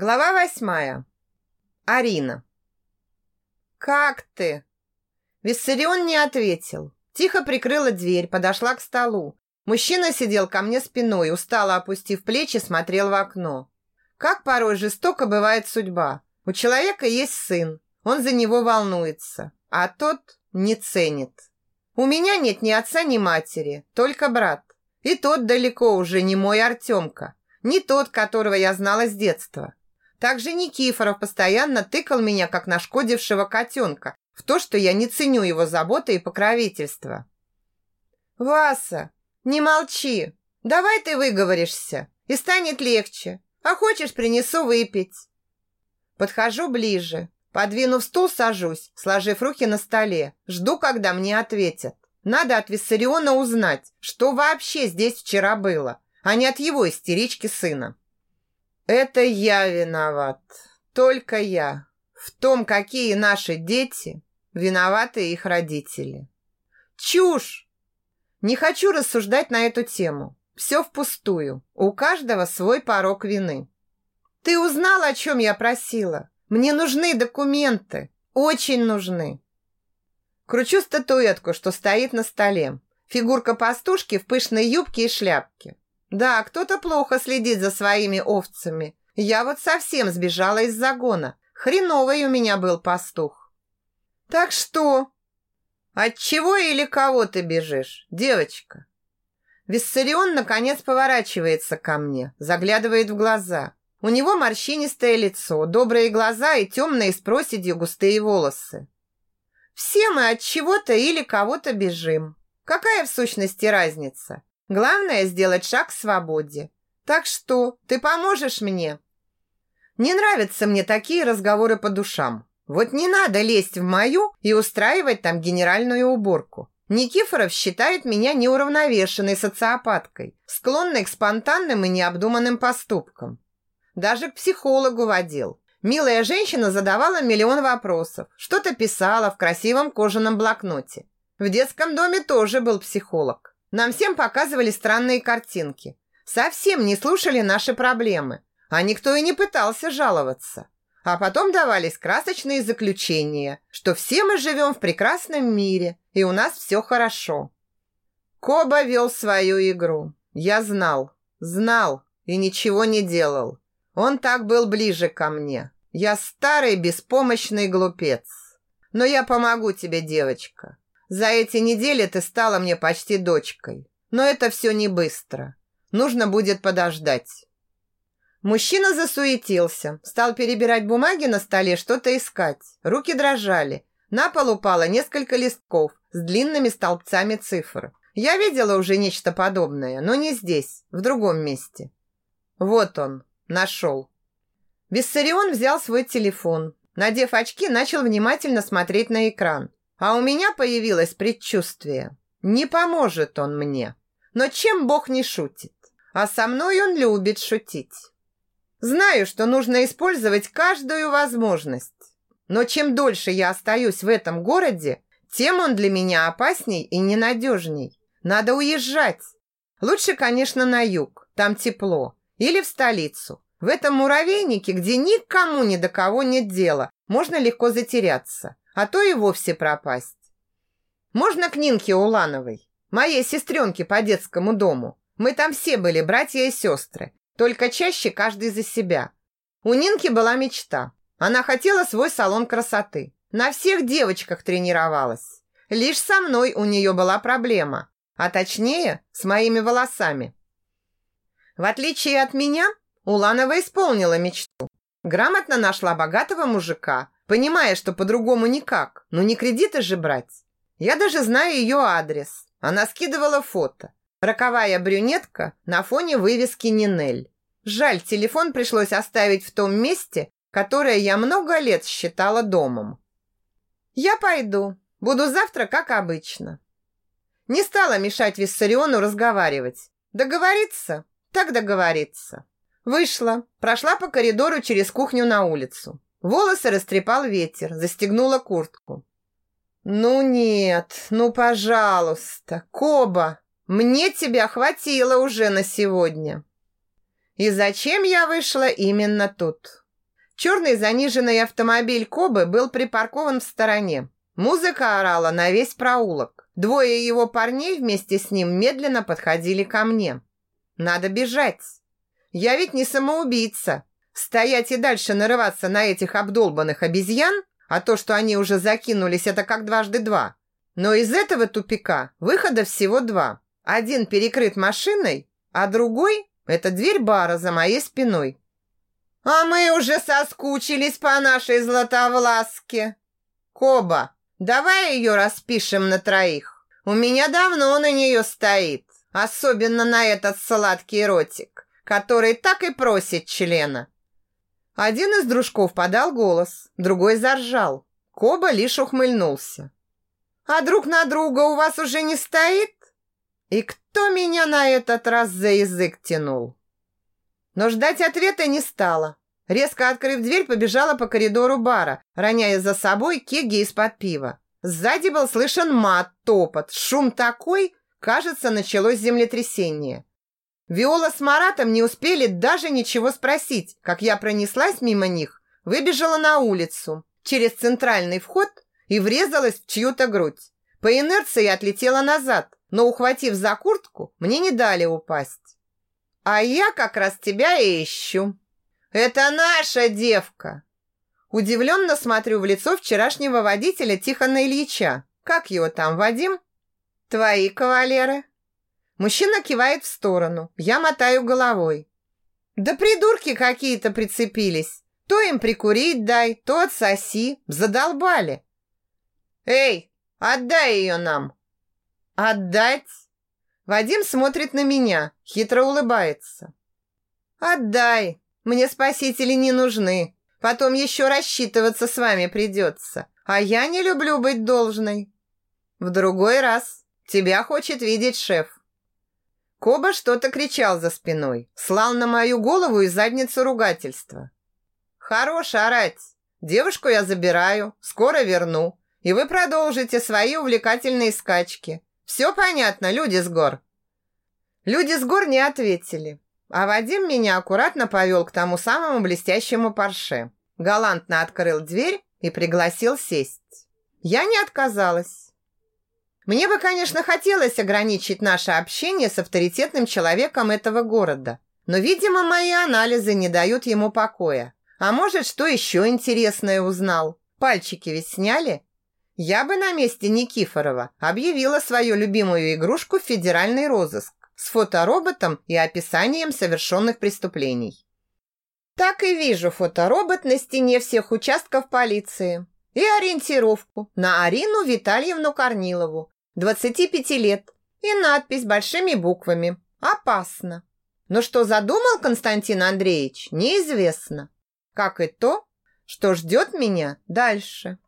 Глава восьмая. Арина. «Как ты?» Виссарион не ответил. Тихо прикрыла дверь, подошла к столу. Мужчина сидел ко мне спиной, устало опустив плечи, смотрел в окно. Как порой жестоко бывает судьба. У человека есть сын, он за него волнуется, а тот не ценит. У меня нет ни отца, ни матери, только брат. И тот далеко уже не мой Артемка, не тот, которого я знала с детства. Также Никифоров постоянно тыкал меня, как нашкодившего котенка, в то, что я не ценю его заботы и покровительства. «Васа, не молчи. Давай ты выговоришься, и станет легче. А хочешь, принесу выпить». Подхожу ближе. Подвинув стул, сажусь, сложив руки на столе. Жду, когда мне ответят. Надо от Виссариона узнать, что вообще здесь вчера было, а не от его истерички сына. Это я виноват. Только я. В том, какие наши дети, виноваты их родители. Чушь! Не хочу рассуждать на эту тему. Все впустую. У каждого свой порог вины. Ты узнал, о чем я просила? Мне нужны документы. Очень нужны. Кручу статуэтку, что стоит на столе. Фигурка пастушки в пышной юбке и шляпке. Да, кто-то плохо следит за своими овцами. Я вот совсем сбежала из загона. Хреновый у меня был пастух. Так что? От чего или кого ты бежишь, девочка? Виссарион наконец поворачивается ко мне, заглядывает в глаза. У него морщинистое лицо, добрые глаза и темные с проседью густые волосы. Все мы от чего-то или кого-то бежим. Какая в сущности разница? Главное сделать шаг к свободе. Так что, ты поможешь мне? Не нравятся мне такие разговоры по душам. Вот не надо лезть в мою и устраивать там генеральную уборку. Никифоров считает меня неуравновешенной социопаткой, склонной к спонтанным и необдуманным поступкам. Даже к психологу водил. Милая женщина задавала миллион вопросов, что-то писала в красивом кожаном блокноте. В детском доме тоже был психолог. Нам всем показывали странные картинки. Совсем не слушали наши проблемы. А никто и не пытался жаловаться. А потом давались красочные заключения, что все мы живем в прекрасном мире, и у нас все хорошо. Коба вел свою игру. Я знал, знал и ничего не делал. Он так был ближе ко мне. Я старый беспомощный глупец. Но я помогу тебе, девочка. За эти недели ты стала мне почти дочкой. Но это все не быстро. Нужно будет подождать. Мужчина засуетился, стал перебирать бумаги на столе, что-то искать. Руки дрожали. На пол упало несколько листков с длинными столбцами цифр. Я видела уже нечто подобное, но не здесь, в другом месте. Вот он, нашел. Виссарион взял свой телефон. Надев очки, начал внимательно смотреть на экран. А у меня появилось предчувствие. Не поможет он мне. Но чем Бог не шутит? А со мной он любит шутить. Знаю, что нужно использовать каждую возможность. Но чем дольше я остаюсь в этом городе, тем он для меня опасней и ненадежней. Надо уезжать. Лучше, конечно, на юг, там тепло. Или в столицу. В этом муравейнике, где никому ни до кого нет дела, можно легко затеряться а то и вовсе пропасть. Можно к Нинке Улановой, моей сестренке по детскому дому. Мы там все были братья и сестры, только чаще каждый за себя. У Нинки была мечта. Она хотела свой салон красоты. На всех девочках тренировалась. Лишь со мной у нее была проблема, а точнее, с моими волосами. В отличие от меня, Уланова исполнила мечту. Грамотно нашла богатого мужика, понимая, что по-другому никак. Ну не кредиты же брать. Я даже знаю ее адрес. Она скидывала фото. Роковая брюнетка на фоне вывески Нинель. Жаль, телефон пришлось оставить в том месте, которое я много лет считала домом. Я пойду. Буду завтра, как обычно. Не стала мешать Виссариону разговаривать. Договориться? Так договориться. Вышла, прошла по коридору через кухню на улицу. Волосы растрепал ветер, застегнула куртку. «Ну нет, ну пожалуйста, Коба, мне тебя хватило уже на сегодня». И зачем я вышла именно тут? Черный заниженный автомобиль Кобы был припаркован в стороне. Музыка орала на весь проулок. Двое его парней вместе с ним медленно подходили ко мне. Надо бежать. Я ведь не самоубийца. Стоять и дальше нарываться на этих обдолбанных обезьян, а то, что они уже закинулись, это как дважды два. Но из этого тупика выхода всего два. Один перекрыт машиной, а другой – это дверь бара за моей спиной. А мы уже соскучились по нашей Златовласке. Коба, давай ее распишем на троих. У меня давно на нее стоит. Особенно на этот сладкий ротик, который так и просит члена. Один из дружков подал голос, другой заржал. Коба лишь ухмыльнулся. «А друг на друга у вас уже не стоит? И кто меня на этот раз за язык тянул?» Но ждать ответа не стало. Резко открыв дверь, побежала по коридору бара, роняя за собой кеги из-под пива. Сзади был слышен мат, топот, шум такой, кажется, началось землетрясение. Виола с Маратом не успели даже ничего спросить, как я пронеслась мимо них, выбежала на улицу, через центральный вход и врезалась в чью-то грудь. По инерции отлетела назад, но, ухватив за куртку, мне не дали упасть. А я как раз тебя и ищу. Это наша девка. Удивленно смотрю в лицо вчерашнего водителя Тихона Ильича. Как его там, Вадим? Твои кавалеры. Мужчина кивает в сторону. Я мотаю головой. Да придурки какие-то прицепились. То им прикурить дай, то отсоси. Задолбали. Эй, отдай ее нам. Отдать? Вадим смотрит на меня, хитро улыбается. «Отдай, мне спасители не нужны. Потом еще рассчитываться с вами придется. А я не люблю быть должной. В другой раз. Тебя хочет видеть шеф». Коба что-то кричал за спиной, слал на мою голову и задницу ругательства. «Хорош орать. Девушку я забираю, скоро верну, и вы продолжите свои увлекательные скачки. Все понятно, люди с гор?» Люди с гор не ответили, а Вадим меня аккуратно повел к тому самому блестящему парше. Галантно открыл дверь и пригласил сесть. Я не отказалась. Мне бы, конечно, хотелось ограничить наше общение с авторитетным человеком этого города, но, видимо, мои анализы не дают ему покоя. А может, что еще интересное узнал? Пальчики ведь сняли? Я бы на месте Никифорова объявила свою любимую игрушку в федеральный розыск с фотороботом и описанием совершенных преступлений. Так и вижу фоторобот на стене всех участков полиции и ориентировку на Арину Витальевну Корнилову, 25 лет, и надпись большими буквами «Опасно». Но что задумал Константин Андреевич, неизвестно. Как и то, что ждет меня дальше.